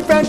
different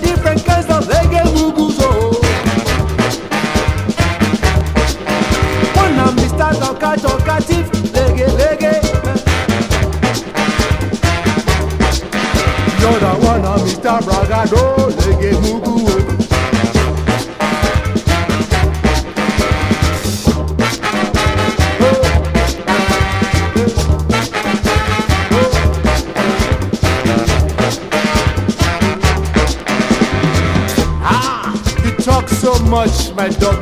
my dog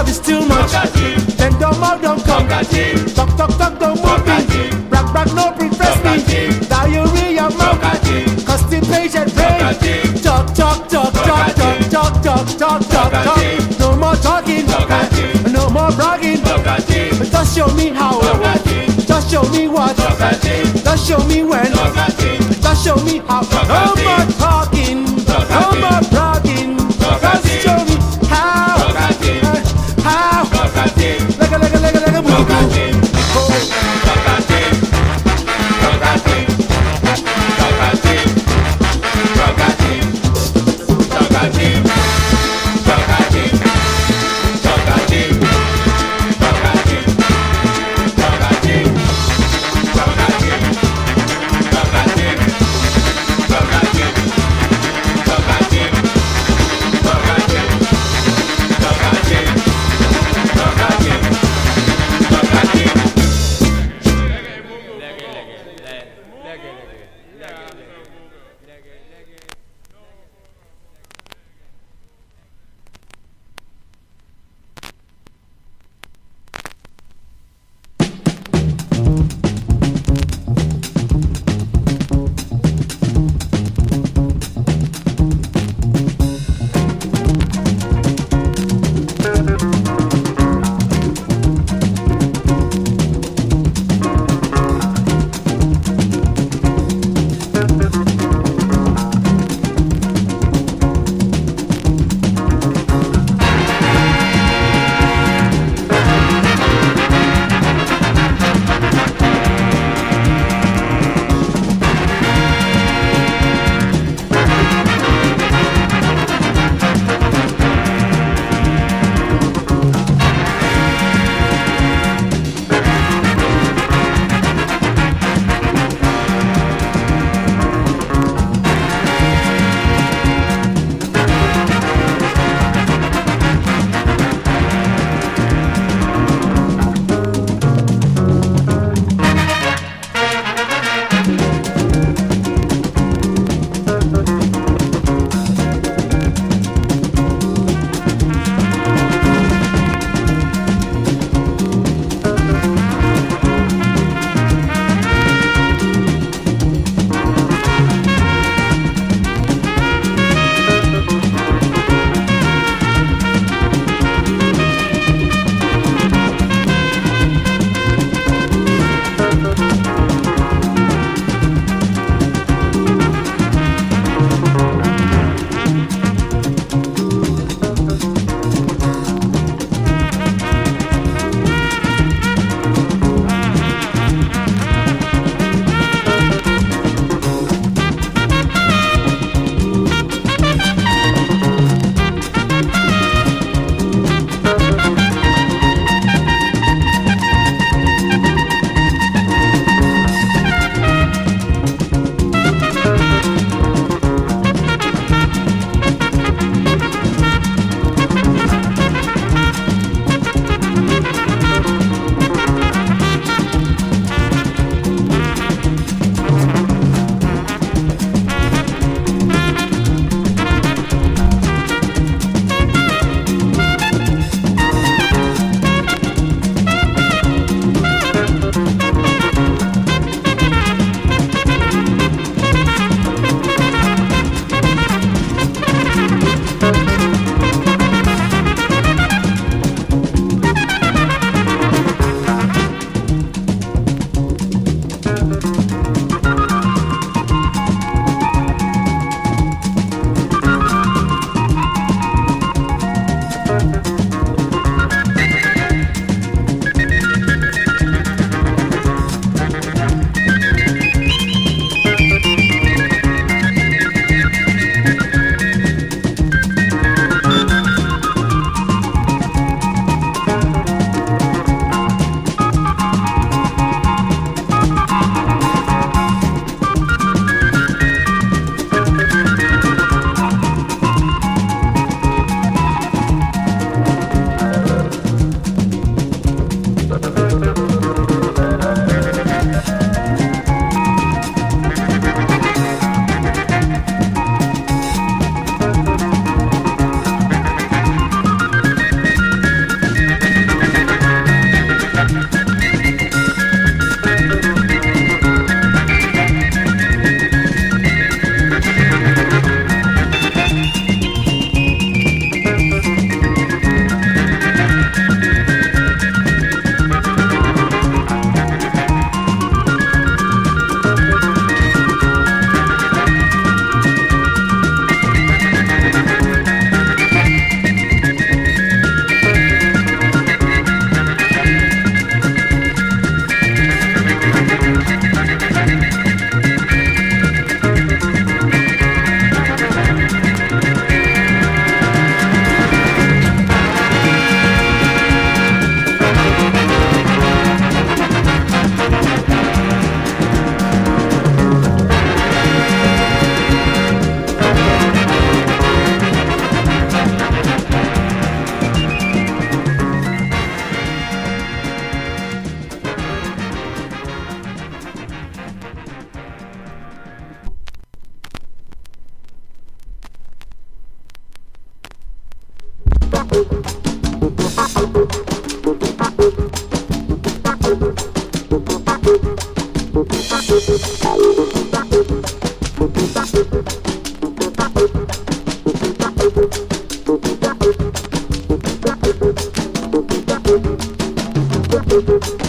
love is too much. Then don't mouth don't come. Talk talk talk don't move me. rock, brag no impress me. Diarrhea mum. Constipation pain. Talk talk talk talk talk talk talk talk talk talk. No more talking. No more bragging. Just show me how. Just show me what. Just show me when. Just show me how. No more talking. Thank